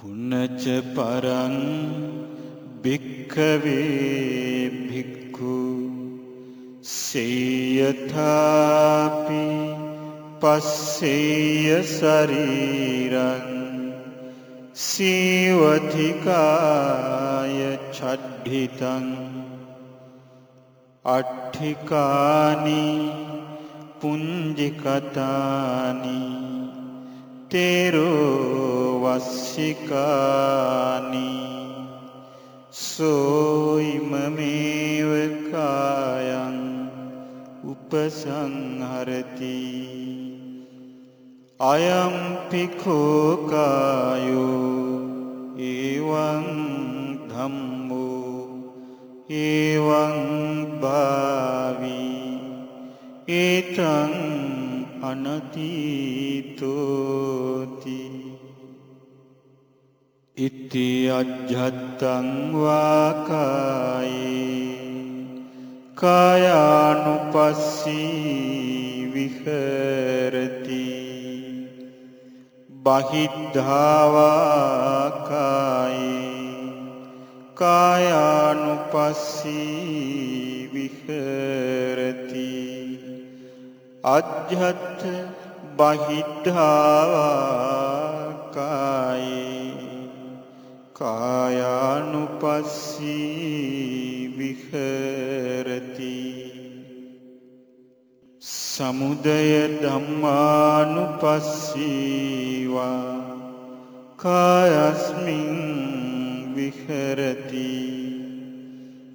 පුනච පරං භික්ඛවේ භික්ඛු සේයථාපි පස්සේය ශරීරං සීවතිකාය චඩ්ඩිතං අට්ඨිකානි පුංජිකතානි තේරෝ වස්සිකානි සෝයිමමේව කායං උපසංහරති අයම්පිකෝ කායෝ ඒවං ධම්මෝ ඒවං භාවි. ඒතං අනතීතෝති. ඉති අජ්ජත්තං වාකායේ. කායානුපස්සී විහරති. බහිද්ධාවාකායේ. කායානුපස්සී විහරති. අජ්ජත් බහිද්ධාවාකායේ. කායානුපස්සී විහරති. සමුදය ධම්මානුපස්සීවා කායස්මින් විහරති.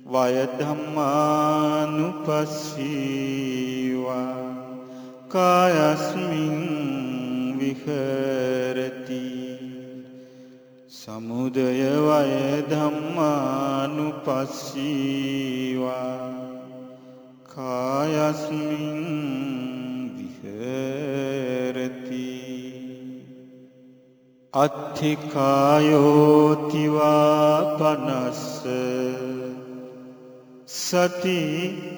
වයධම්මානුපස්සීවා කායස්මින් විහරති. සමුදය වය ධම්මානුපස්සීවා. කායස්මින් විහරති. අත්ථිකායෝතිවා පනස්ස. සති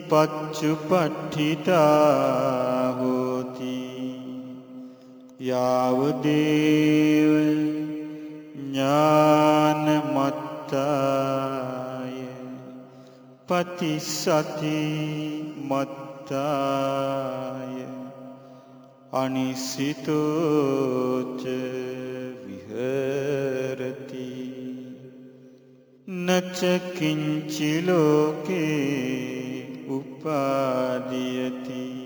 පච්චුපට්ඨිතා හෝති යාවදේව ඥානමත්තාය. පතිසති මත්තාය. අනිසිතෝච විහරති. නචකින්චිලෝකේ උපාදියති.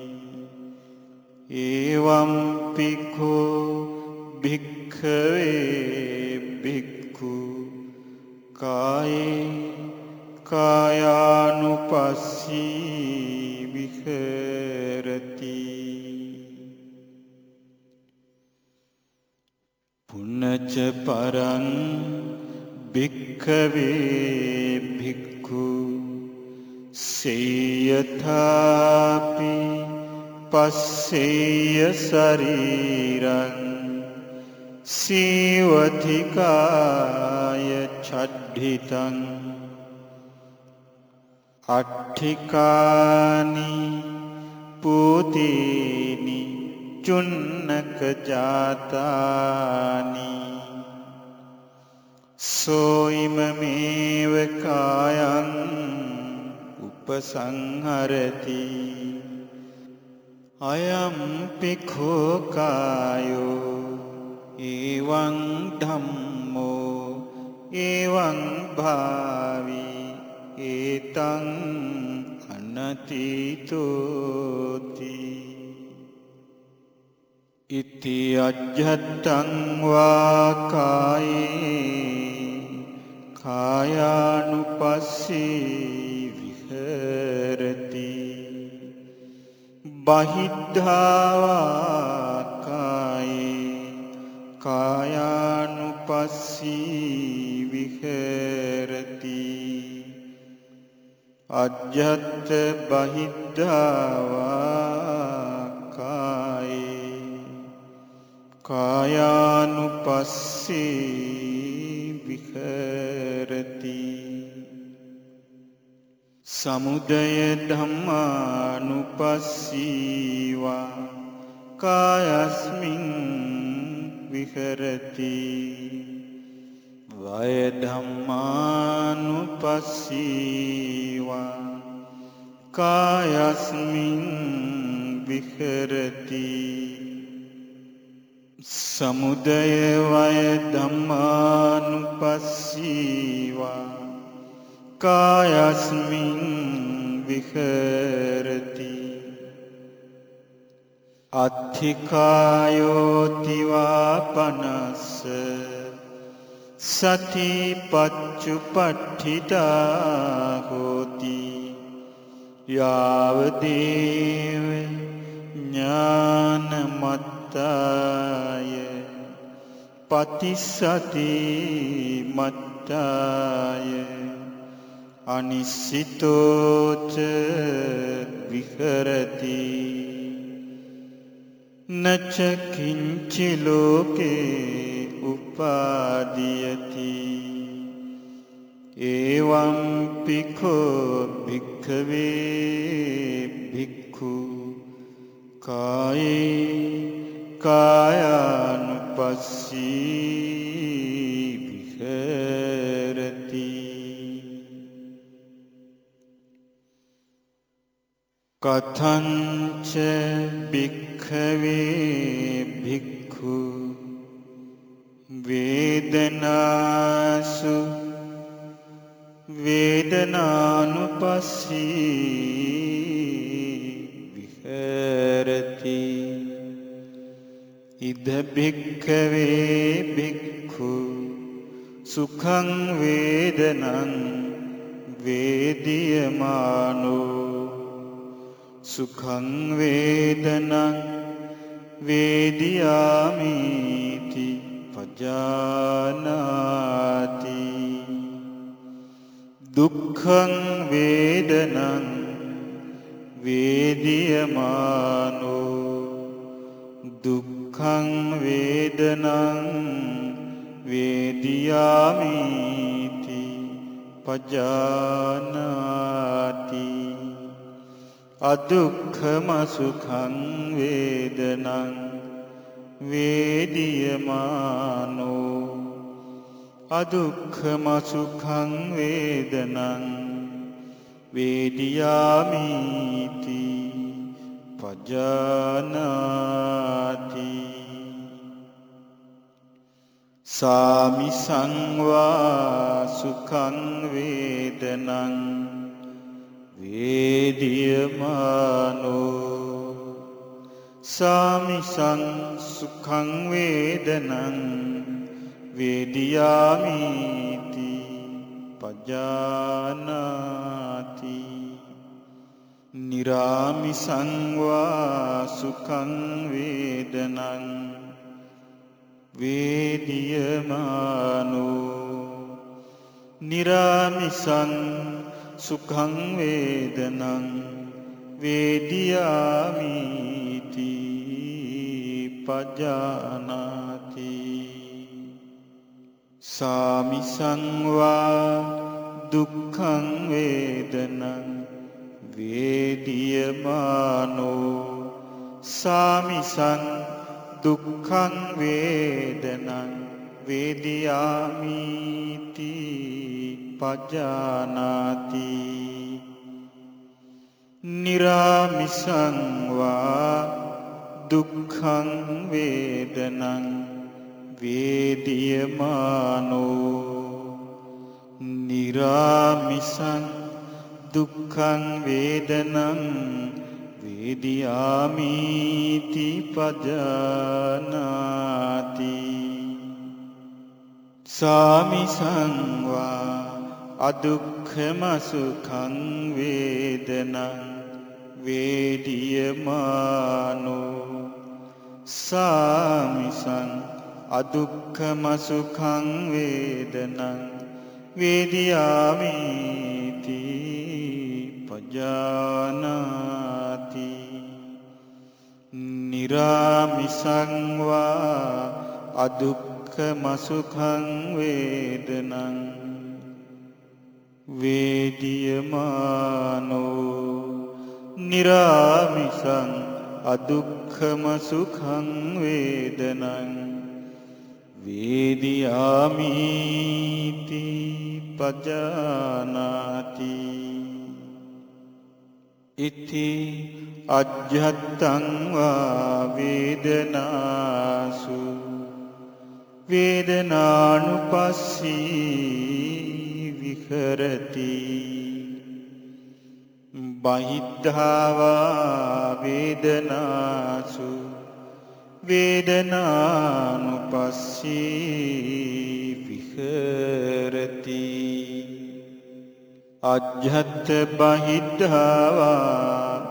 ඒවම්පිකෝ භික්ඛවේ භික්ඛු කායේ කායානුපස්සී විහරති පුනච පරං භික්ඛවේ භික්ඛු සේයථාපි පස්සේය ශරීරං සීවතිකාය චඩ්ඩිතං අට්ඨිකානි පූතීනි චුන්නක ජාතානි සෝයිමමේව කායං උපසංහරති අයම්පිකෝ කායෝ ඒවං ධම්මෝ ඒවං භාවි ඒතං අනතීතෝති ඉති අජ්ජත්තං වාකායේ කායානුපස්සී විහරති බහිද්ධාවාකායේ. කායානුපස්සී විහරති. අජ්ජත්ත බහිද්ධාවාකායේ. කායානුපස්සී විහරති. සමුදය ධම්මානුපස්සීවා කායස්මින් විහරති. වය ධම්මානුපස්සීවා කායස්මින් විහෙරති. සමුදය වය ධම්මානුපස්සීවා කායස්මින් විහෙරති. අත්ථිකායෝතිවා පනස්ස සති පච්චුපට්ඨිතා හෝති යාවදේව ඥානමත්තාය. පතිස්සති මත්තාය. අනිස්සිතෝච විහරති. නචකින්චි ලෝකේ උපාදියති. ඒවම් පිකෝ භික්ඛවේ භික්ඛු. කායේ කායානුපස්සී විහෙරති. කතංච භික්ඛවේ භික්ඛු වේදනාසු වේදනානුපස්සී විහෙරති ඉද භික්ඛවේ භික්ඛු සුඛං වේදනං වේදියමානෝ සුඛං වේදනං වේදියාමීති පජානාති දුක්ඛං වේදනං වේදියමානෝ දුක්ඛං වේදනං වේදියාමීති පජානාති අදුක්ඛම සුඛං වේදනං වේදියමානෝ අදුක්ඛම සුඛං වේදනං වේදියාමීති පජානාති සාමි සංවා සුඛං වේදනං වේදියමානෝ සාමිසං සුඛං වේදනං වේදියාමීති පජානාති. නිරාමිසංවා සුඛං වේදනං වේදියමානෝ නිරාමිසං සුඛං වේදනං වේදියාමීති පජානාති සාමිසංවා දුක්ඛං වේදනං වේදියමානෝ සාමිසං දුක්ඛං වේදනං වේදියාමීති පජානාති. නිරාමිසංවා දුක්ඛං වේදනං වේදියමානෝ. නිරාමිසං දුක්ඛං වේදනං වේදියාමීති පජානාති. සාමිසංවා අදුක්ඛම සුඛං වේදනං වේදියමානෝ සාමිසං අදුක්ඛම සුඛං වේදනං වේදියාමීති පජානාති නිරාමිසංවා අදුක්ඛම සුඛං වේදනං වේදියමානෝ නිරාමිසං අදුක්ඛම සුඛං වේදනං වේදියාමි පජානාති ඉති අජ්ජත්තං වා වේදනාසු වේදනානුපස්සී විහෙරති බහිද්ධාවා වේදනාසු වේදනානුපස්සී විහෙරති. අජ්ජත් බහිද්ධාවා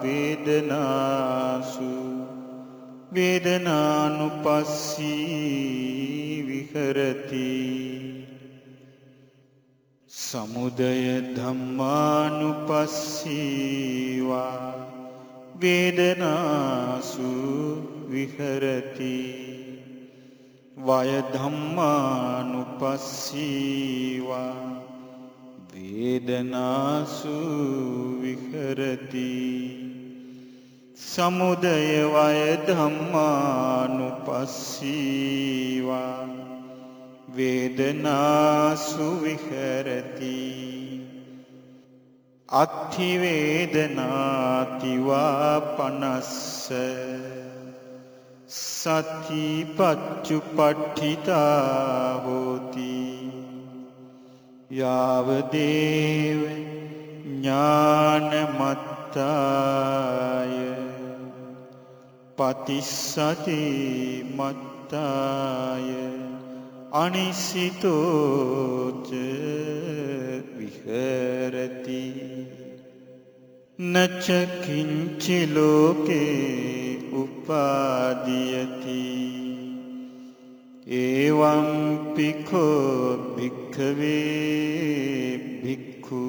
වේදනාසු වේදනානුපස්සී විහෙරති. සමුදය ධම්මානුපස්සීවා වේදනාසු විහෙරති. වය ධම්මානුපස්සීවා වේදනාසු විහෙරති. සමුදය වය ධම්මානුපස්සීවා වේදනාසු විහෙරති. අත්ථිවේදනාතිවා පනස්ස සතිපච්චුපට්ඨිතා හෝති යාවදේව ඥානමත්තාය. පතිස්සති මත්තාය. අනිසිතෝච විහරති. නචකින්චි ලෝකේ උපාදියති. ඒවම් පිකෝ භික්ඛවේ භික්ඛු.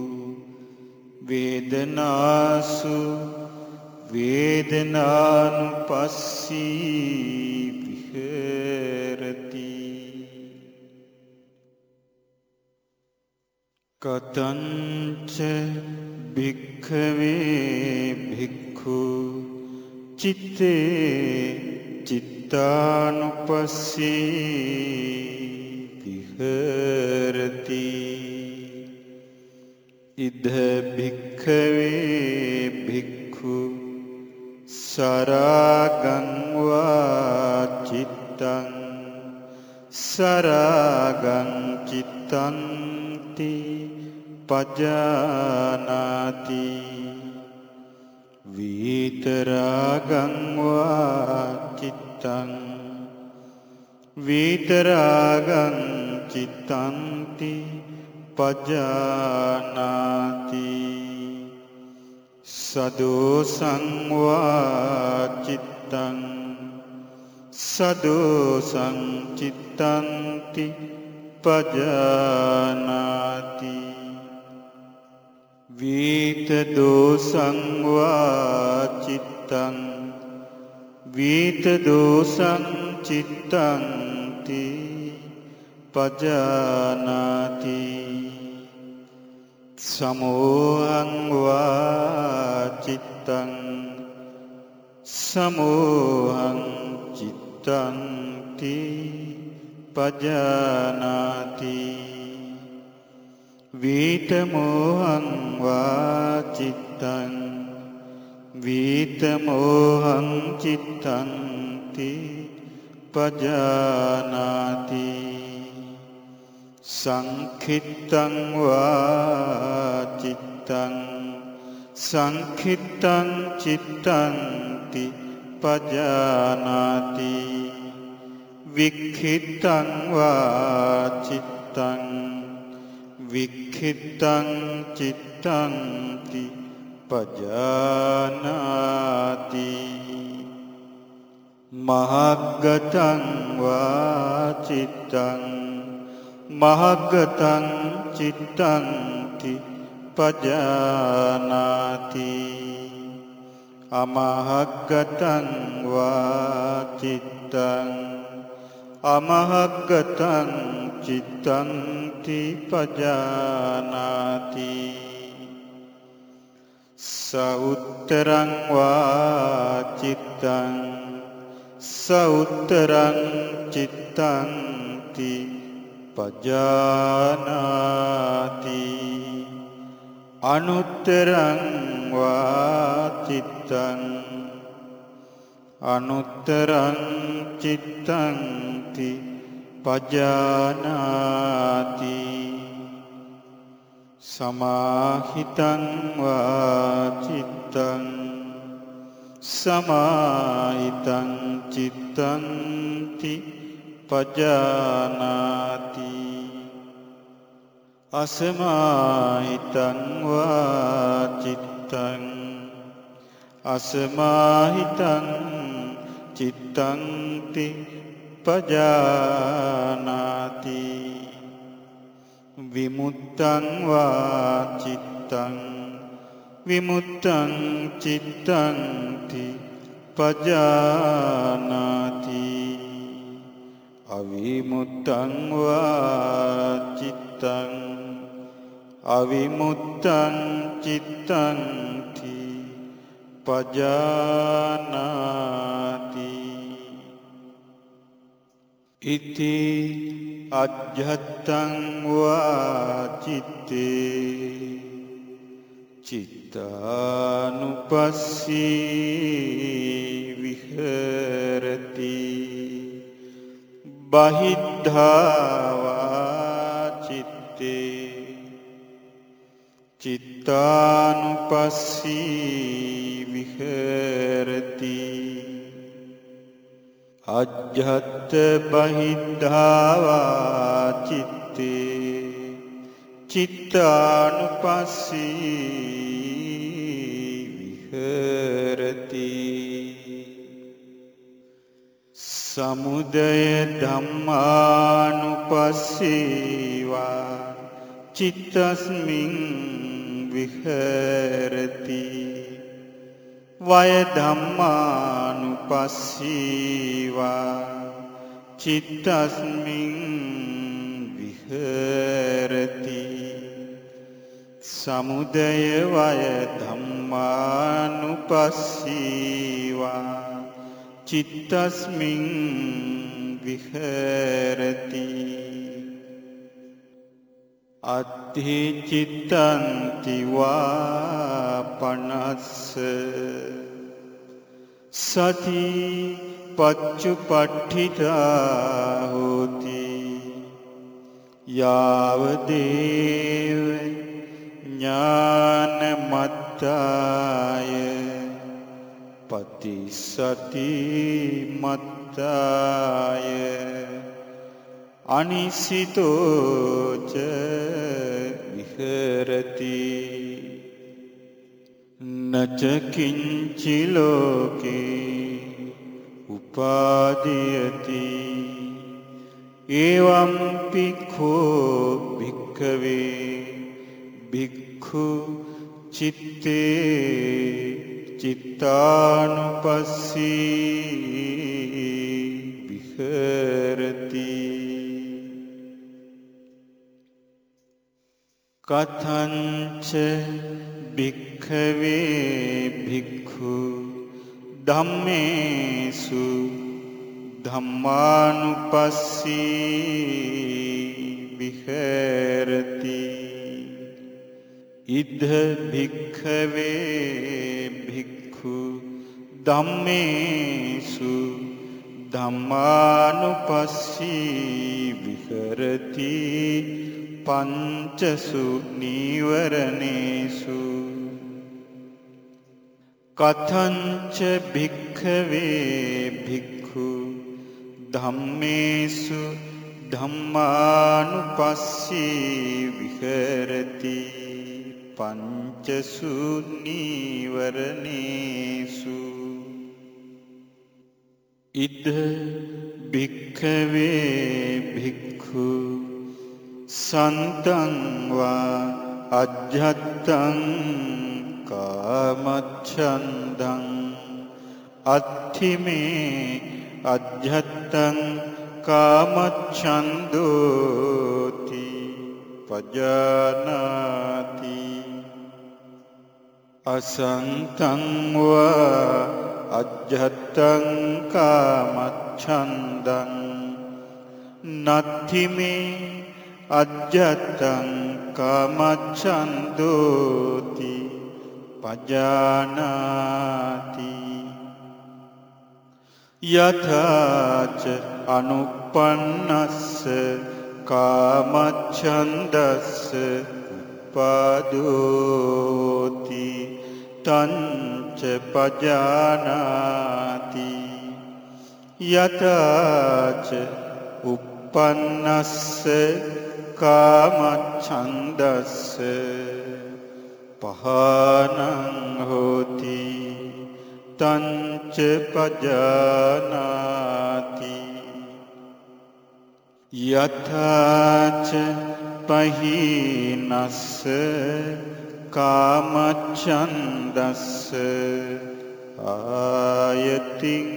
වේදනාසු වේදනානුපස්සී කතංච භික්ඛවේ භික්ඛු චිත්තේ චිත්තානුපස්සී විහෙරති ඉද භික්ඛවේ භික්ඛු සරාගං වා චිත්තං සරාගං චිත්තං ති පජානාති වීතරාගං වා චිත්තං වීතරාගං චිත්තං ති පජානාති සදෝසං වා චිත්තං සදෝසං චිත්තං ති පජානාති වීත දෝසං වා චිත්තං වීත දෝසං චිත්තං ති පජානාති සමෝහං වා චිත්තං සමෝහං චිත්තං ති පජානාති වීතමෝහං වා චිත්තං වීතමෝහං චිත්තං ති පජානාති. සංඛිත්තං වා චිත්තං සංඛිත්තං චිත්තං ති පජානාති. වික්ඛිත්තං වා චිත්තං වික්ඛිත්තං චිත්තං ති පජානාති මහග්ගතං වා චිත්තං මහග්ගතං චිත්තං ති පජානාති අමහග්ගතං වා චිත්තං අමහග්ගතං චිත්තං ති පජානාති සඋත්තරං වා චිත්තං සඋත්තරං චිත්තං ති පජානාති අනුත්තරං වා චිත්තං අනුත්තරං චිත්තං ති පජානාති සමාහිතං වා චිත්තං සමාහිතං චිත්තං ති පජානාති අසමාහිතං වා චිත්තං අසමාහිතං චිත්තං ති පජානාති විමුත්තං වා චිත්තං විමුත්තං චිත්තං ති පජානාති අවිමුත්තං වා චිත්තං අවිමුත්තං චිත්තං ති පජානාති ඉති අජ්ජත්තං වා චිත්තේ චිත්තානුපස්සී විහෙරති බහිද්ධාවා චිත්තේ චිත්තානුපස්සී විහෙරති අජ්ජත් බහිද්ධාවා චිත්තේ චිත්තානුපස්සී විහෙරති. සමුදය ධම්මානුපස්සීවා චිත්තස්මින් විහෙරති. වය ධම්මානුපස්සීවා චිත්තස්මින් විහෙරති. සමුදය වය ධම්මානුපස්සීවා චිත්තස්මින් විහෙරති. අත්හි චිත්තන්තිවා පනස්ස සති පච්චුපට්ඨිතා හෝති යාවදේව ඥානමත්තාය පතිසති මත්තාය. අනිසිතෝච විහරති. නචකින්චිලෝකේ උපාදියති. ඒවම් පික්ඛෝ භික්ඛවේ භික්ඛු චිත්තේ චිත්තානුපස්සී විහෙරති. කතංච භික්ඛවේ භික්ඛු ධම්මේසු ධම්මානුපස්සී විහෙරති ඉද්ධ භික්ඛවේ භික්ඛු ධම්මේසු ධම්මානුපස්සී විහෙරති පංචසු නීවරණේසු කතංච භික්ඛවේ භික්ඛු ධම්මේසු ධම්මානුපස්සී විහෙරති පංචසු නීවරණේසු ඉද භික්ඛවේ භික්ඛු සන්තං වා අජ්ජත්තං කාමච්ඡන්දං අත්ථිමේ අජ්ජත්තං කාමච්ඡන්දෝති පජානාති අසන්තං වා අජ්ජත්තං කාමච්ඡන්දං නත්ථිමේ අජ්ජත්තං කාමච්ඡන්தோති පජානාති යථාච අනුපන්නස්ස කාමච්ඡන්දස්ස උපාදෝති තංච පජානාති යථාච uppannස්ස කාමච්ඡන්දස්ස පහනං හෝති තංච පජානාති. යථාච පහිනස්ස කාමච්ඡන්දස්ස. ආයතින්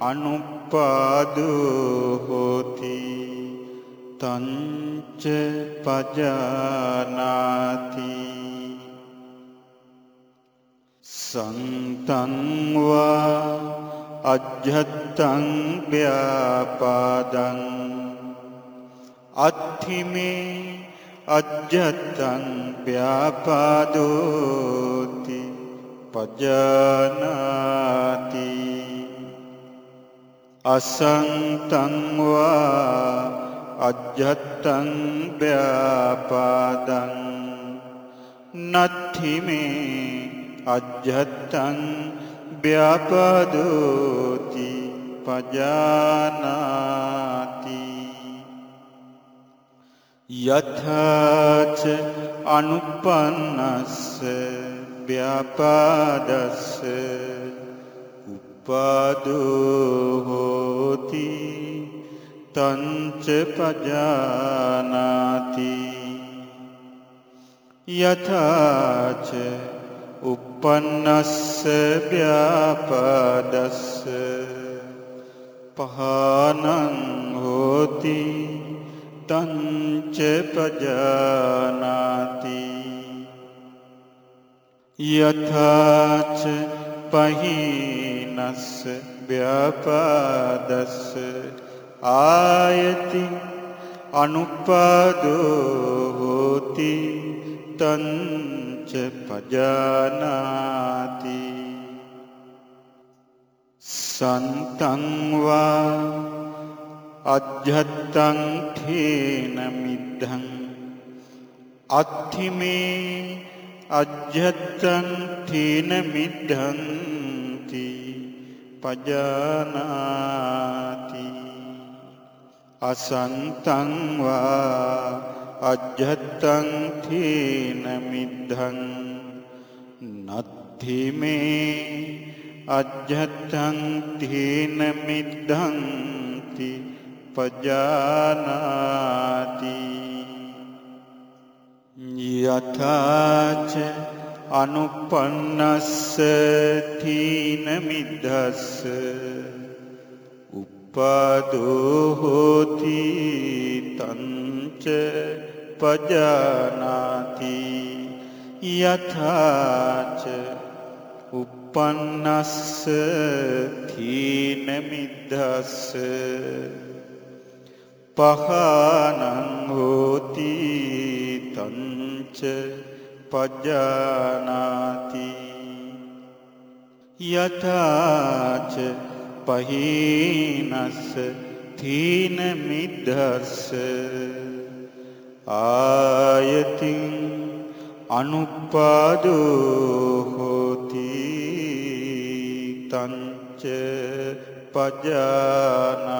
අනුපාදෝ හෝති තංච පජානාති. සන්තංවා අජ්ජත්තං ව්‍යාපාදං අත්ථිමේ අජ්ජත්තං ව්‍යාපාදෝති පජානාති අසංතංවා අජ්ජත්තං ව්‍යාපාදං නත්ථිමේ අජ්ජත්තං ව්‍යාපාදෝති පජානාති. යථාච අනුපන්නස්ස ව්‍යාපාදස්ස උපාදෝ හෝති තංච පජානාති. යථාච uppannස්ස ව්‍යාපාදස්ස පහනං හෝති තංච පජානාති යථාච පහිනස්ස ව්‍යාපාදස්ස ආයති අනුපාදෝ හෝති තංච පජානාති. සන්තංවා අජ්ජත්තං ඨේන මිද්ධං. අත්ථිමේ අජ්ජත්තං ඨේන මිද්ධන්ති පජානාති. අසන්තං වා අජ්ජත්තං ඨේන මිද්ධං නත්ථි මේ අජ්ජත්තං ඨේන මිද්ධන්ති පජානාති. යථාච අනුපන්නස්ස තීන මිද්දස්ස උප්පදෝ හෝති තංච පජානාති යථාච uppannස්ස තීන මිද්දස්ස පහනං හෝති තංච පජානාති යථාච පහීනස්ස තීන මිද්දස්ස ආයතින් අනුපාදෝ හෝති තංච පජානාති.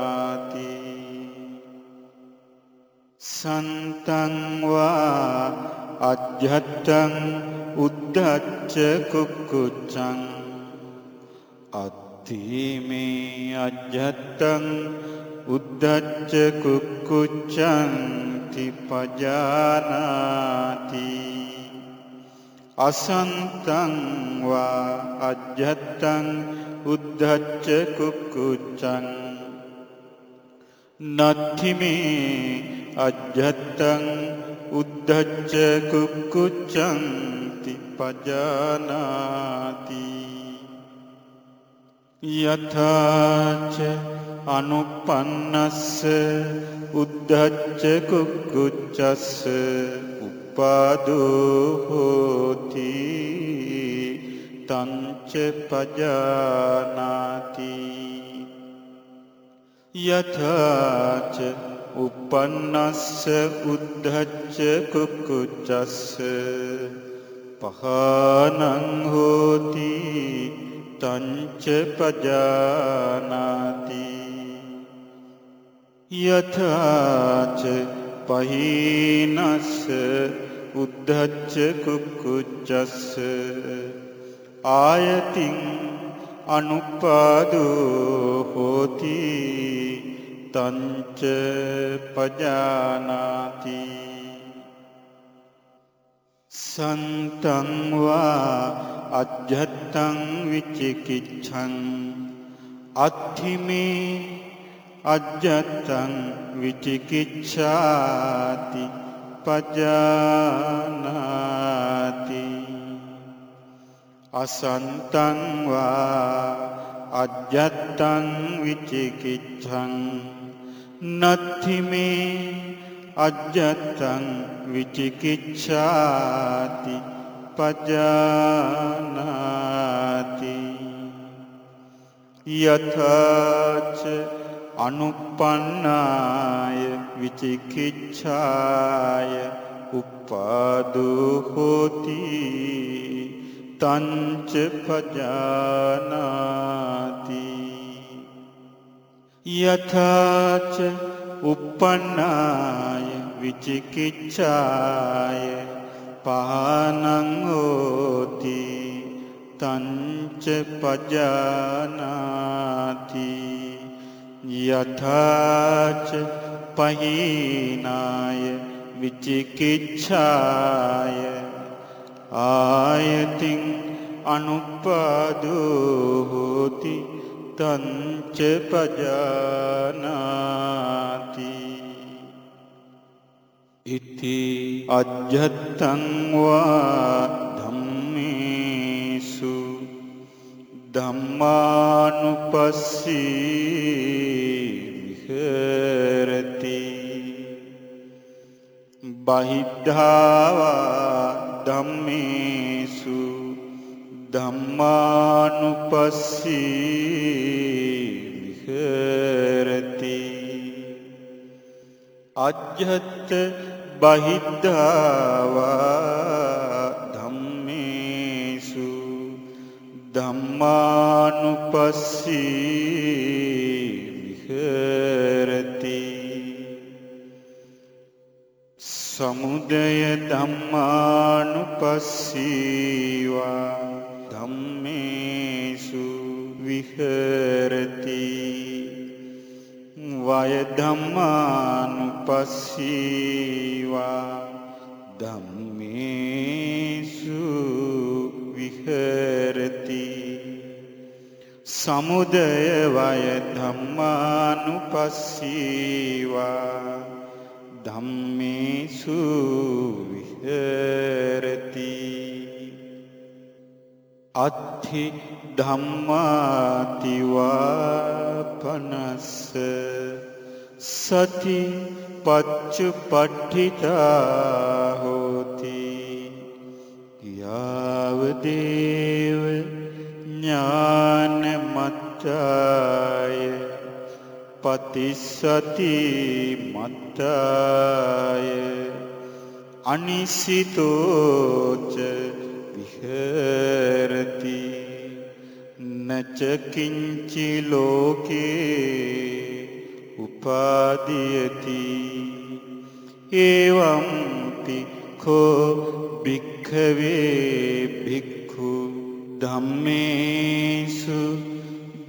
සන්තංවා අජ්ජත්තං උද්ධච්ච කුක්කුච්චං අත්තිමේ අජ්ජත්තං උද්ධච්ච කුක්කුච්චං තිපජානාති අසන්තංවා අජ්ජත්තං උද්ධච්ච කුක්කුච්චං නත්තිමේ අජ්ජත්තං උද්ධච්ච කුක්කුච්චන්ති පජානාති යථාච අනුපන්නස්ස උද්ධච්ච කුක්කුච්චස්ස උපාදෝ හෝති තංච පජානාති. යථාච uppannස්ස උද්ධච්ච කුක්කුච්චස්ස පහනං හෝති. තංච පජානාති යථාච පහීනස්ස උද්ධච්ච කුක්කුච්චස්ස ආයතින් අනුපාදෝ හෝති තංච පජානාති සන්තං වා අජ්ජත්තං විචිකිච්ඡං අත්ථිමේ අජ්ජත්තං විචිකිච්ඡාති පජානාති අසන්තං වා අජ්ජත්තං විචිකිච්ඡං නත්ථිමේ අජ්ජත්තං විචිකිච්ඡාති පජානාති. යථාච අනුපන්නාය විචිකිච්ඡාය උපාදෝ හෝති. තංච පජානාති. යථාච uppannāය විචිකිච්ඡාය පහනං හෝති තංච පජානාති යථාච පහීනාය විචිකිච්ඡාය. ආයතින් අනුපාදෝ හෝති තංච පජානාති. ඉති අජ්ජත්තං වා ධම්මේසු. ධම්මානුපස්සී විහෙරති බහිද්ධාවා ධම්මේසු ධම්මානුපස්සී විහෙරති අජ්ජත් බහිද්ධාවා ධම්මේසු ධම්මානුපස්සී විහෙරති සමුදය ධම්මානුපස්සීවා ධම්මේසු විහෙරති. වය ධම්මානුපස්සීවා ධම්මේසු විහෙරති. සමුදය වය ධම්මානුපස්සීවා ධම්මේසු විහෙරති. අත්ථි ධම්මාතිවා පනස්ස සති පච්චුපට්ඨිතා හෝති යාවදේව ඥානමත්තාය පතිස්සති මත්තාය අනිසිතෝච විහෙරති නචකින්චි ලෝකේ උපාදීයති ඒවම්පි කෝ භික්ඛවේ භික්ඛු ධම්මේසු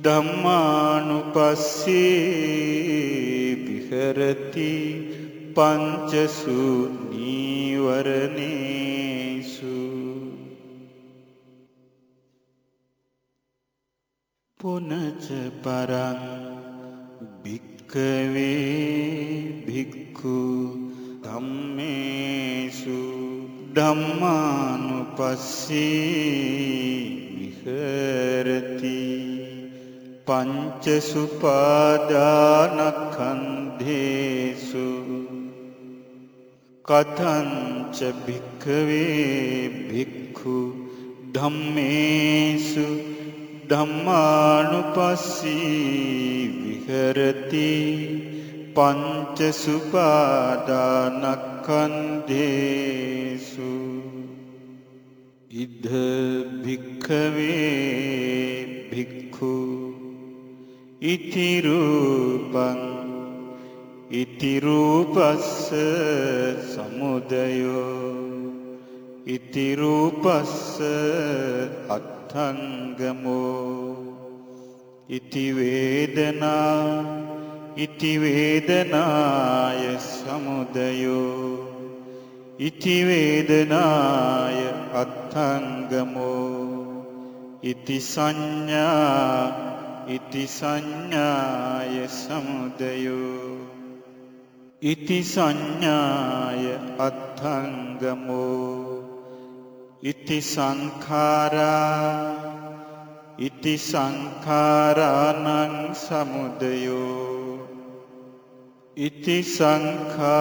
ධම්මානුපස්සී විහෙරති පංචසු නීවරණේසු පුනච පරං භික්ඛවේ භික්ඛු ධම්මේසු ධම්මානුපස්සී විහෙරති පංච සුපාදානක්ඛන්ධේසු කතංච භික්ඛවේ භික්ඛු ධම්මේසු ධම්මානුපස්සී විහෙරති පංච සුපාදානක්ඛන්දේසු ඉද්ධ භික්ඛවේ භික්ඛු ඉති රූපං ඉති රූපස්ස සමුදයෝ. ඉති රූපස්ස අත්ථංගමෝ ඉති වේදනා ඉති වේදනාය සමුදයෝ. ඉති වේදනාය අත්ථංගමෝ ඉති සංඥා ඉති සංඥාය සමුදයෝ. ඉති සංඥාය අත්ථංගමෝ ඉති සංඛාරා ඉති සංඛාරානං සමුදයෝ ඉති සංඛාරානං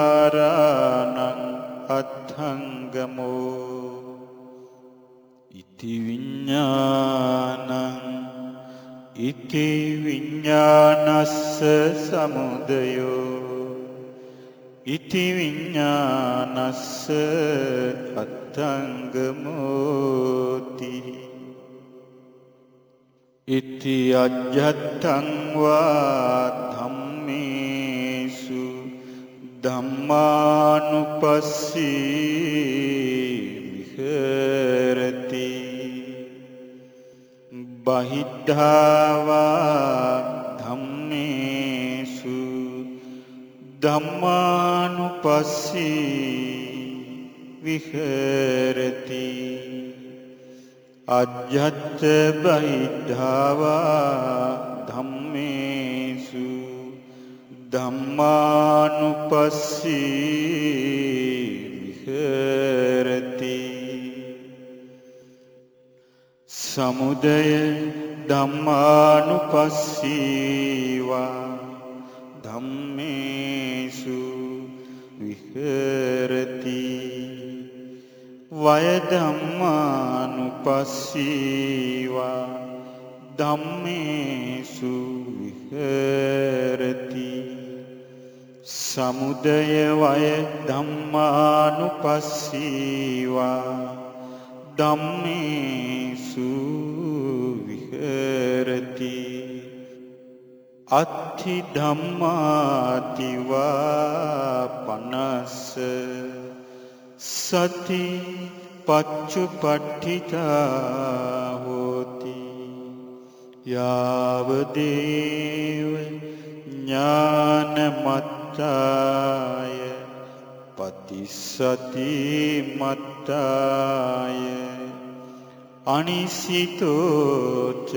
අත්ථංගමෝ ඉති විඤ්ඤාණං ඉති විඤ්ඤානස්ස සමුදයෝ ඉති විඤ්ඤානස්ස අත්තංගමෝති ඉති අජ්ජත්තං වා ධම්මේසු ධම්මානුපස්සී විහෙරති. බහිද්ධාවා ධම්මානුපස්සී විහෙරති. අජ්ජත් බහිද්ධාවා ධම්මේසු. ධම්මානුපස්සී විහෙරති. සමුදය ධම්මානුපස්සීවා ධම්මේසු විහෙරති. වය ධම්මානුපස්සීවා ධම්මේසු විහෙරති. සමුදය වය ධම්මානුපස්සීවා ධම්මේසු විහෙරති. අත්ථි ධම්මාතිවා පනස්ස සති පච්චුපට්ඨිතා හෝති. යාවදේව ඥානමත්තාය පතිස්සති මත්තාය. අනිසිතෝච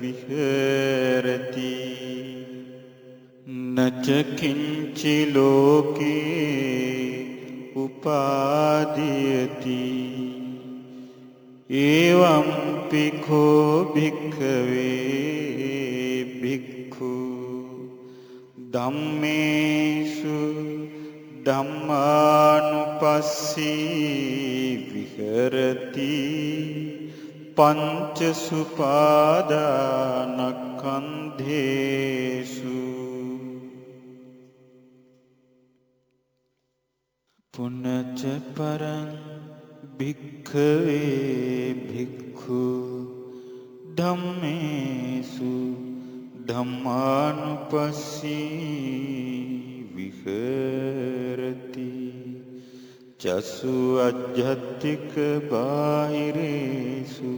විහෙරති. නචකින්චි ලෝකේ උපාදීයති. ඒවම් පිඛෝ භික්ඛවේ භික්ඛු ධම්මේසු ධම්මානුපස්සී විහෙරති. පංච සුපාදානක්ඛන්ධේසු පුනච පරං භික්ඛවේ භික්ඛු ධම්මේසු ධම්මානුපස්සී විහෙරති චසු අජ්ජත්තික බාහිරේසු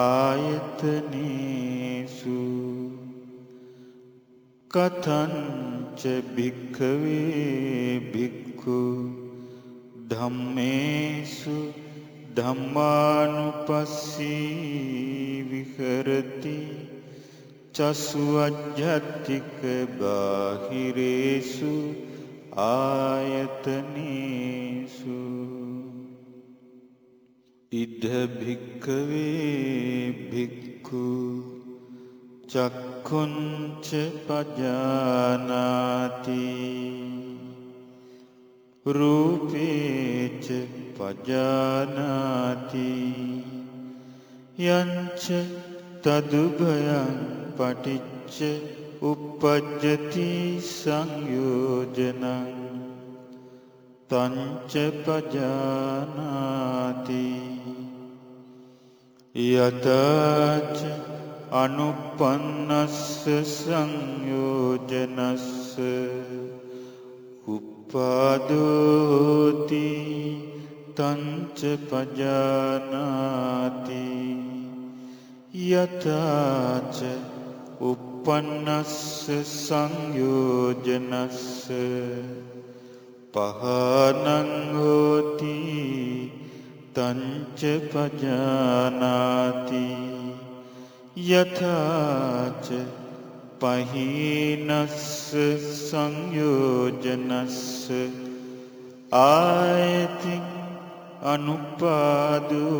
ආයතනේසු කතංච භික්ඛවේ භික්ඛු ධම්මේසු ධම්මානුපස්සී විහෙරති චසු අජ්ජත්තික බාහිරේසු ආයතනේසු. ඉද භික්කවේ භික්ඛු චක්ඛුංච පජානාති. රූපේච පජානාති. යංච තදුභයං පටිච්ච උප්පජ්ජති සංයෝජනං. තංච පජානාති. යතච අනුපන්නස්ස සංයෝජනස්ස. උපාදෝති තංච පජානාති යතාච උපන්නස්ස සංයෝජනස්ස පහනං හෝති තංච පජානාති යථාච පහීනස්ස සංයෝජනස්ස ආයති අනුපාදෝති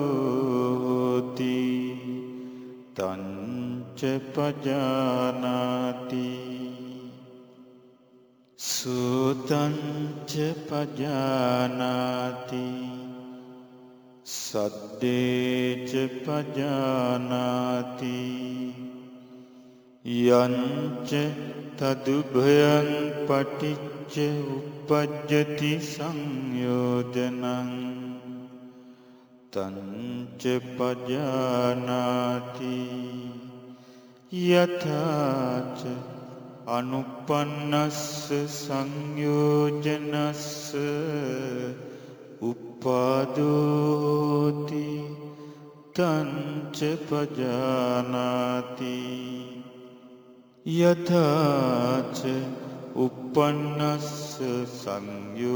තංච පජානාති සූතංච පජානාති සද්දේච පජානාති යංච තදුභයන් පටිච්ච උපජ්ජති සංයෝජනං තංච පජානාති යථාච අනුපන්නස්ස සංයෝජනස්ස උපාදෝති තංච පජානාති යථාච උපන්නස්ස සංයෝජනස්ස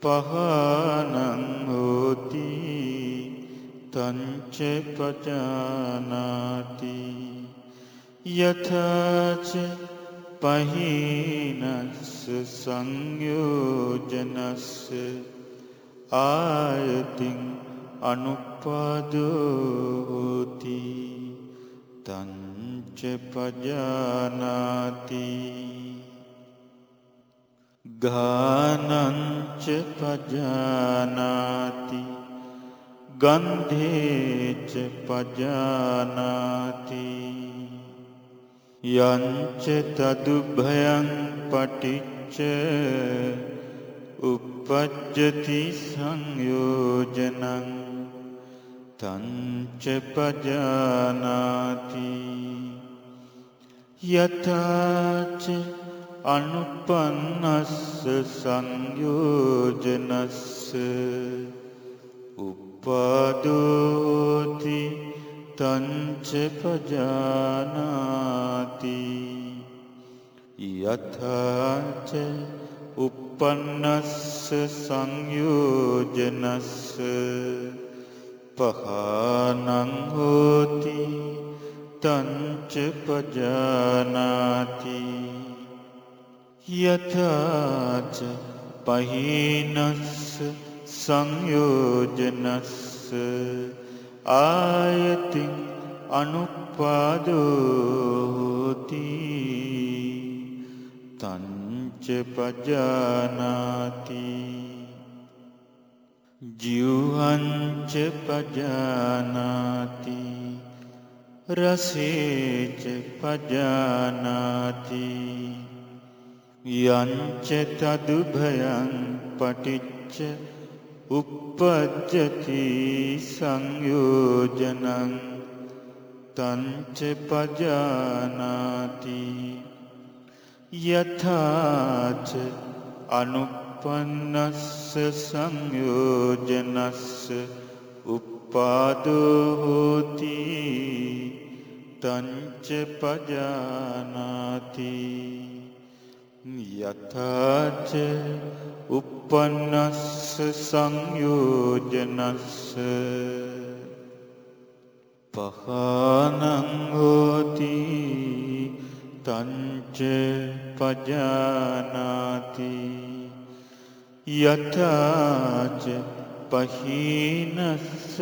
පහනං හෝති තංච පජානාති යථාච පහීනස්ස සංයෝජනස්ස ආයතින් අනුපාදෝති තංච පජානාති ගානංච පජානාති ගන්ධේච පජානාති යංච තදුභයං පටිච්ච උපජ්ජති සංයෝජනං තංච පජානාති යථාච අනුපන්නස්ස සංයෝජනස්ස උපාදෝති තංච පජානාති යථාච උපන්නස්ස සංයෝජනස්ස පහනං හෝති තංච පජානාති. යථාච පහීනස්ස සංයෝජනස්ස. ආයතින් අනුපාදෝති තංච පජානාති. ජිව්හංච පජානාති රසේච පජානාති යංච තදුභයන් පටිච්ච උප්පජ්ජති සංයෝජනං තංච පජානාති යථාච අනුපන්නස්ස සංයෝජනස්ස උපාදෝහෝති තංච පජානාති යථාච උපන්නස්ස සංයෝජනස්ස පහනං හෝති තංච පජානාති යථාච පහීනස්ස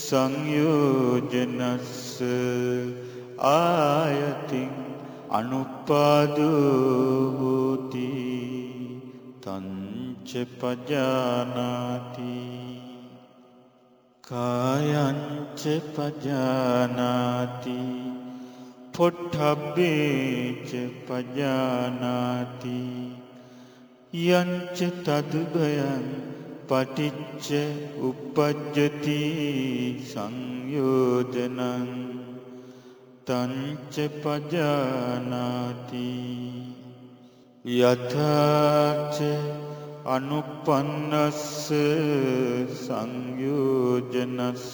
සංයෝජනස්ස ආයතින් අනුපාදෝති ච පජානාති කායං ච පජානාති පොට්ටබ්බේ ච පජානාති යං ච තදුභයං පටිච්ච උප්පජ්ජති සංයෝජනං තංච පජානාති යථාච අනුපන්නස්ස සංයෝජනස්ස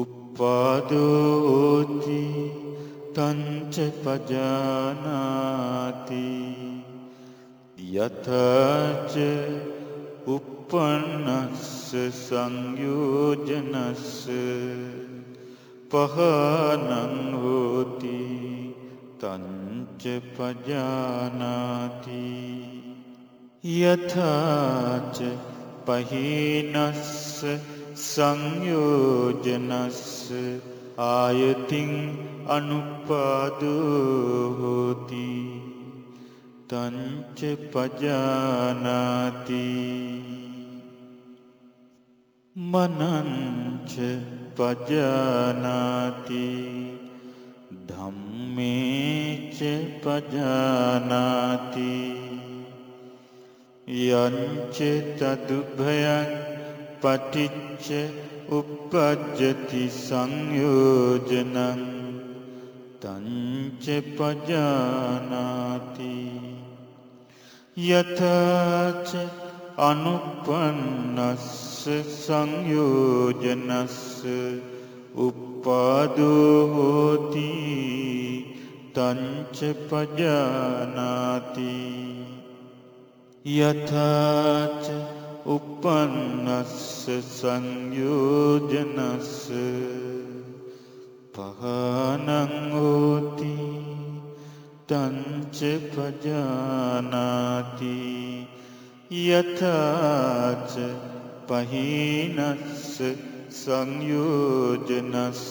උපාදෝති තංච පජානාති යථාච උපන්නස්ස සංයෝජනස්ස පහනං හෝති තංච පජානාති යථාච පහිනස්ස සංයෝජනස්ස ආයතින් අනුපාදෝ හෝති තංච පජානාති මනංච පජානාති ධම්මේච පජානාති යංච තදුභයං පටිච්ච උප්පජ්ජති සංයෝජනං තංච පජානාති යථාච අනුපන්නස්ස සංයෝජනස්ස උප්පාදෝ හෝති තංච පජානාති යථාච උපන්නස්ස සංයෝජනස්ස පහනං හෝති තංච පජානාති යථාච පහිනස්ස සංයෝජනස්ස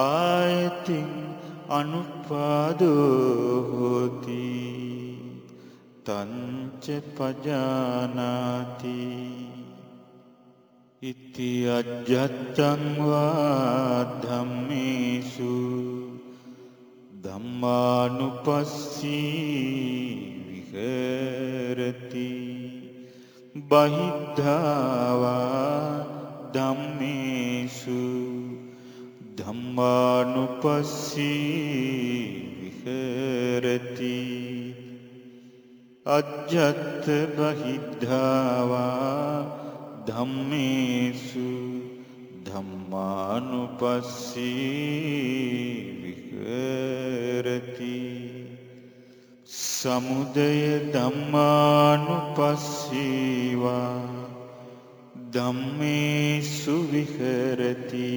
ආයතින් අනුපාදෝ හෝති තංච පජානාති ඉති අජ්ජත්තං වා ධම්මේසු ධම්මානුපස්සී විහෙරති. බහිද්ධාවා ධම්මේසු. ධම්මානුපස්සී විහෙරති අජ්ජත් බහිද්ධාවා ධම්මේසු ධම්මානුපස්සී විහෙරති සමුදය ධම්මානුපස්සීවා. ධම්මේසු විහෙරති.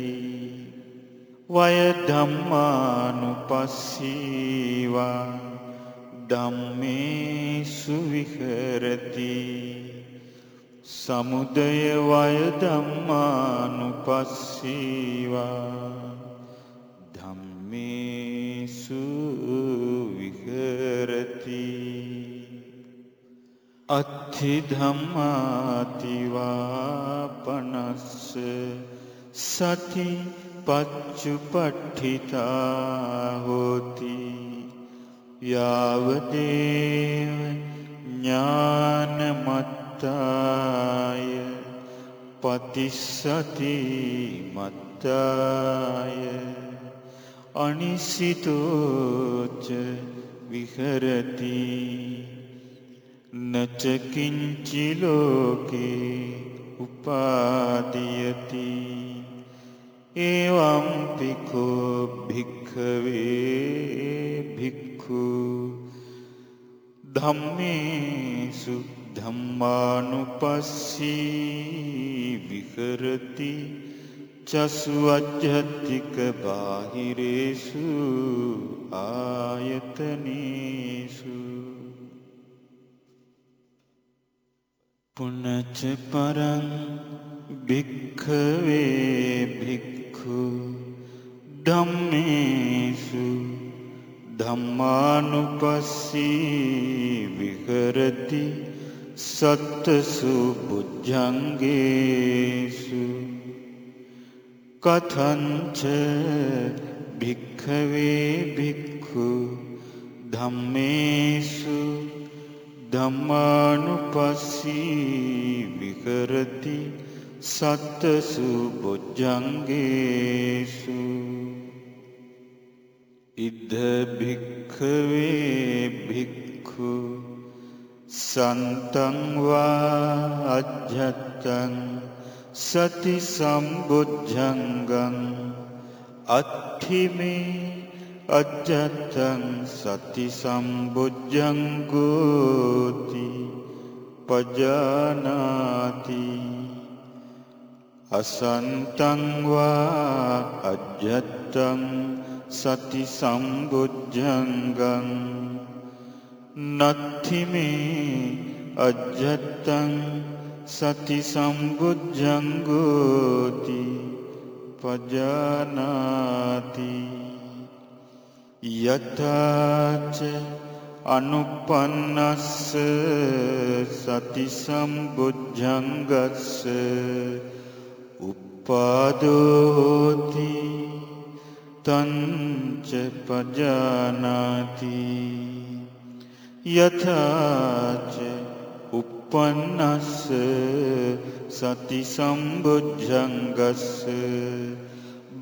වය ධම්මානුපස්සීවා. ධම්මේසු විහෙරති. සමුදය වය ධම්මානුපස්සීවා. අත්ථි ධම්මාතිවා පනස්ස සති පච්චුපට්ඨිතා හෝති යාවදේව ඥානමත්තාය පතිස්සති මත්තාය අනිසිතෝච විහරති නචකින්චිලෝකේ උපාදියති. ඒවම්පිකෝ භික්ඛවේ භික්ඛු. ධම්මේසු ධම්මානුපස්සී විහරති. චසු අජ්ජත්තික බාහිරේසු ආයතනේසු. පුනච පරං භික්ඛවේ භික්ඛු ධම්මේසු ධම්මානුපස්සී විහරති සත්තසු බුද්ධංගේසු කතංච භික්ඛවේ භික්ඛු ධම්මේසු ධම්මානුපස්සී විහරති සත්තසු බොජ්ජංගේසු ඉද්ධ භික්ඛවේ භික්ඛු සන්තංවා අජ්ජත්තං සති සම්බුද්ධංගං අත්ථිමේ අජ්ජත්තං සති සම්බුද්ධංගෝති පජානාති අසන්තංවා අජ්ජත්තං සති සම්බුද්ධංගං නත්තිමේ අජ්ජත්තං සති සම්බුද්ධංගෝති පජානාති යථාච අනුපන්නස්ස සති සම්බුද්ධංගස්ස උපාදෝති තංච පජානාති යථාච උපන්නස්ස සති සම්බුද්ධංගස්ස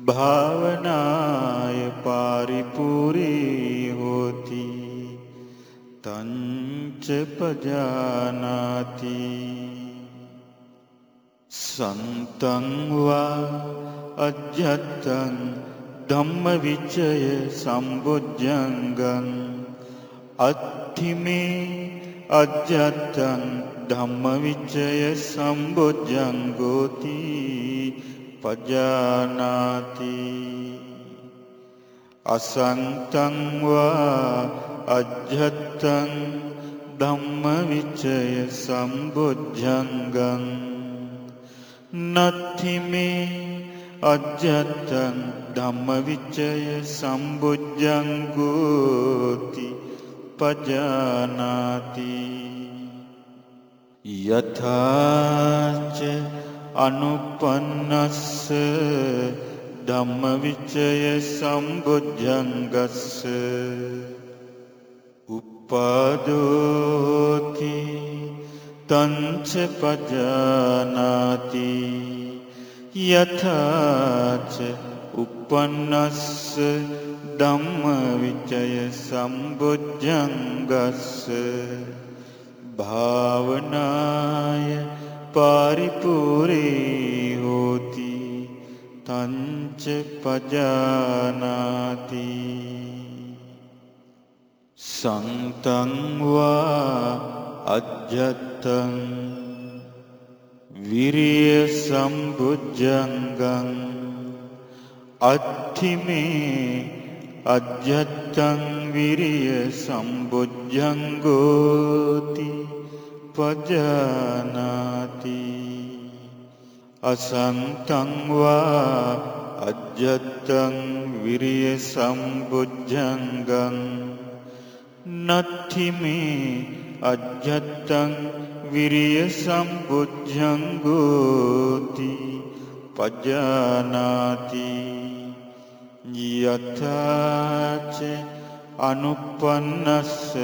භාවනාය පාරිපූරී හෝති තංච පජානාති. සන්තංවා අජ්ජත්තං ධම්මවිචය සම්බුද්ධංගං අත්තිමේ අජ්ජත්තං ධම්මවිචය සම්බුද්ධංගෝති පජානාති අසන්තංවා අජ්ජත්තං ධම්මවිචය සම්බුද්ධංගං නත්තිමේ අජ්ජත්තං ධම්මවිචය සම්බුද්ධංගෝති පජානාති යථාච අනුපන්නස්ස ධම්මවිචය සම්බුද්ධංගස්ස උපාදෝති තංච පජානාති. යථාච උපන්නස්ස ධම්මවිචය සම්බුද්ධංගස්ස භාවනාය පාරිපූරී හෝති තංච පජානාති සන්තංවා අජ්ජත්තං විරිය සම්බුද්ධංගං අත්තිමේ අජ්ජත්තං විරිය සම්බුද්ධංගෝති පජානාති අසන්තංවා අජ්ජත්තං විරිය සම්බුද්ධංගං। නත්තිමේ අජ්ජත්තං විරිය සම්බුද්ධංගෝති। පජානාති। යථාච අනුපන්නස්ස।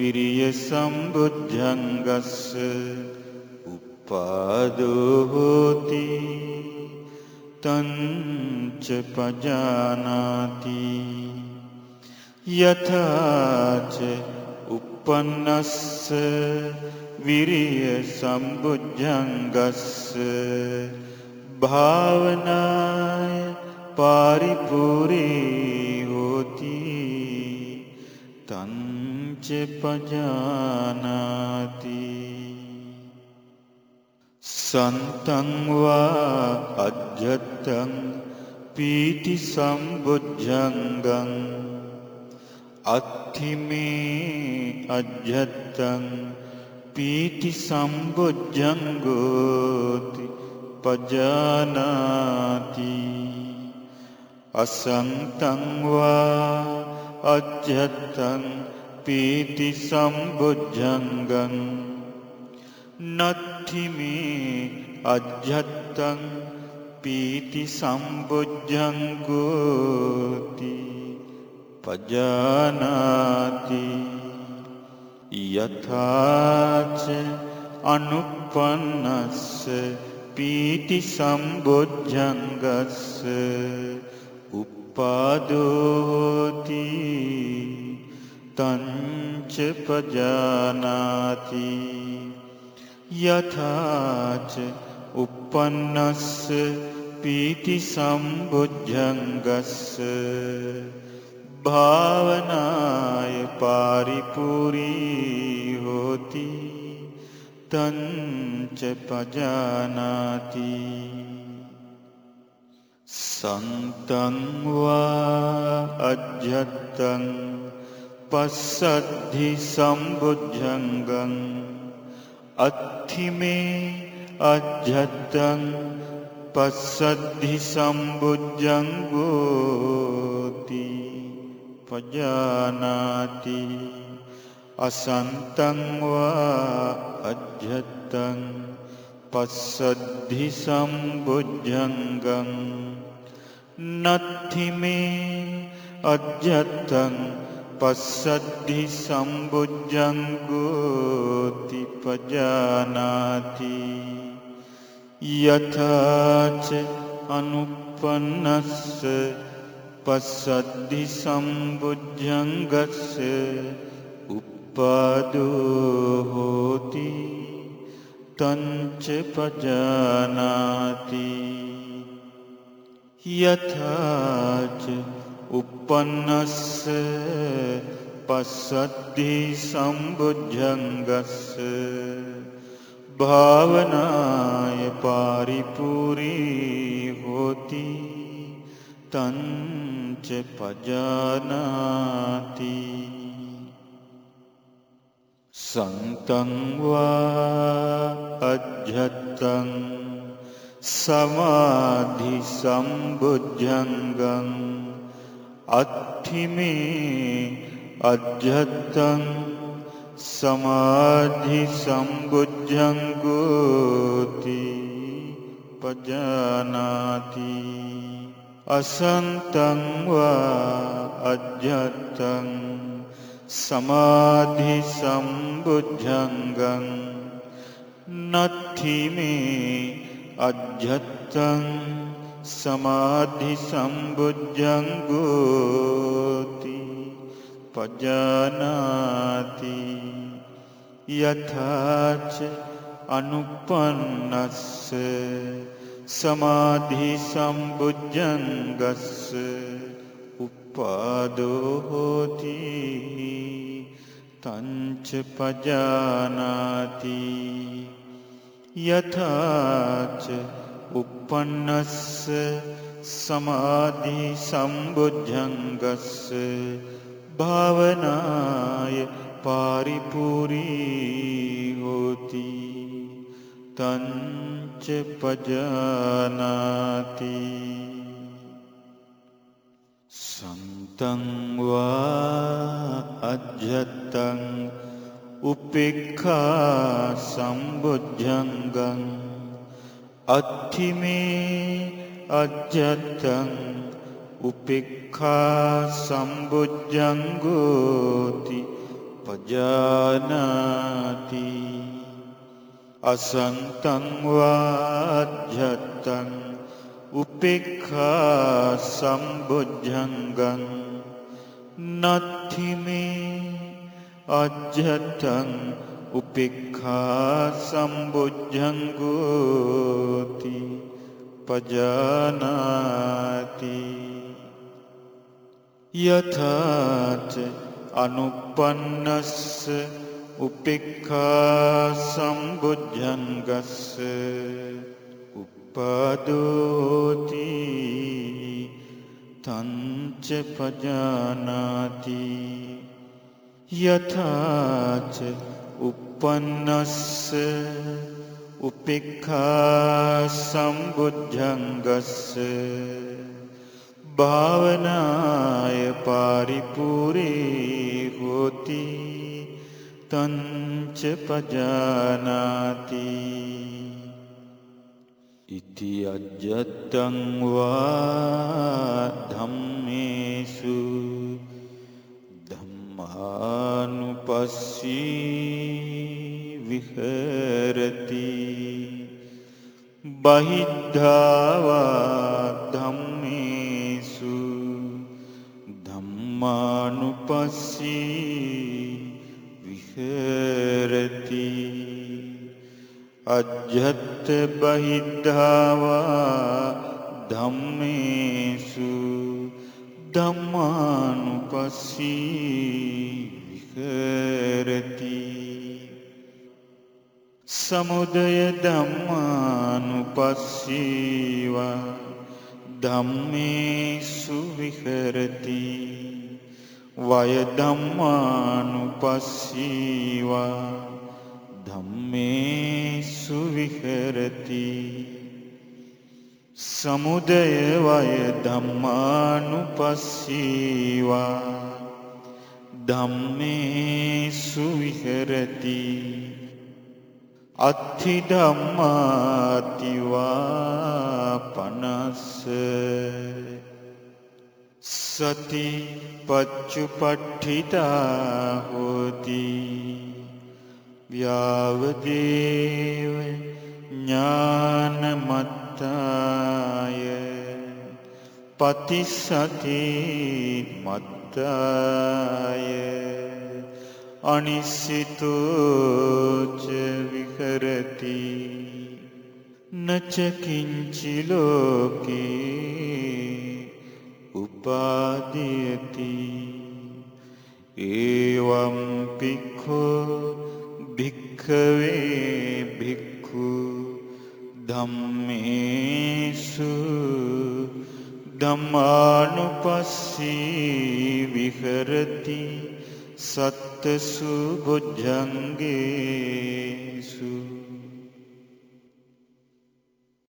විරිය සම්බුද්ධංගස්ස උපාදෝහෝති තංච පජානාති යථාච උපන්නස්ස විරිය සම්බුද්ධංගස්ස භාවනාය පාරිපූරී හෝති තංච පජානාති සන්තංවා අජ්ජත්තං පීති සම්බුද්ධංගං අත්තිමේ අජ්ජත්තං පීති සම්බුද්ධංගෝති පජානාති අසන්තංවා අජ්ජත්තං පීති සම්බුද්ධංගං නත්තිමේ අජ්ජත්තං පීති සම්බුද්ධංගෝති පජානාති යථාච අනුපන්නස්ස පීති සම්බුද්ධංගස්ස උපාදෝති තංච පජානාති යථාච උපන්නස්ස පීති සම්බුද්ධංගස්ස භාවනාය පාරිපුරී හෝති තංච පජානාති සන්තංවා අජ්ජත්තං पशद्धि सम्बुज्जङ्गम् अत्थि मे अजत्तं पश्यधि सम्भुज्जङ्गूति पजानाति। असन्तं वा अजत्तं पश्यधि सम्भुज्जङ्गं नत्थि मे अजत्तम् පස්සද්ධි සම්බුද්ධංගෝති පජානාති යථාච අනුපන්නස්ස පස්සද්ධි සම්බුද්ධංගස්ස උපාදෝ හෝති තංච පජානාති යථාච උපන්නස්ස පස්සද්ධි සම්බුද්ධංගස්ස භාවනාය පාරිපුරී හෝති තංච පජානාති සන්තංවා අජ්ජත්තං සමාධි සම්බුද්ධංගං අත්තිමේ අජ්ජත්තං සමාධි සම්බුද්ධංගෝති පජානාති අසන්තංවා අජ්ජත්තං සමාධි සම්බුද්ධංගං නත්තිමේ අජ්ජත්තං සමාධි සම්බුද්ධංගෝති පජානාති යථාච අනුපන්නස්ස සමාධි සම්බුද්ධංගස්ස උපාදෝ හෝති තංච පජානාති යථාච උපන්නස්ස සමාධි සම්බුද්ධංගස්ස භාවනාය පාරිපුරී හෝති තංච පජානාති. සන්තංවා අජ්ජත්තං උපෙක්ඛා සම්බුද්ධංගං අත්තිමේ අජ්ජත්තං උපෙක්ඛා සම්බුද්ධංගෝති පජානාති අසන්තං වාජ්ජත්තං උපෙක්ඛා සම්බුද්ධංගං නත්තිමේ අජ්ජත්තං උපෙක්ඛා සම්බුද්ධංගෝති පජානාති යථාච අනුපන්නස්ස උපෙක්ඛා සම්බුද්ධංගස්ස උපදෝති තංච පජානාති යථාච උපන්නස්ස උපෙක්ඛා සම්බුද්ධංගස්ස භාවනාය පාරිපූරේ හෝති තංච පජානාති ඉති අජ්ජත්තං වා ධම්මේසු ධම්මානුපස්සී විහෙරති. බහිද්ධාවා ධම්මේසු ධම්මානුපස්සී විහෙරති. අජ්ජත් බහිද්ධාවා ධම්මේසු ධම්මානුපස්සී විහෙරති. සමුදය ධම්මානුපස්සීවා ධම්මේසු විහෙරති. වය ධම්මානුපස්සීවා ධම්මේසු විහෙරති. සමුදය වය ධම්මානුපස්සීවා. ධම්මේසු විහෙරති. අත්ථි ධම්මාතිවා පනස්ස. සති පච්චුපට්ඨිතා හෝති. ව්‍යාවදේව ඥානමත්තාය. පතිසති මත්තාය. අනිස්සිතෝච විහරති. නචකින්චි ලෝකේ උපාදීයති. ඒවම් පික්ඛෝ භික්ඛවේ භික්ඛු ධම්මේසු ධම්මානුපස්සී විහෙරති සත්තසු බුද්ධංගේසු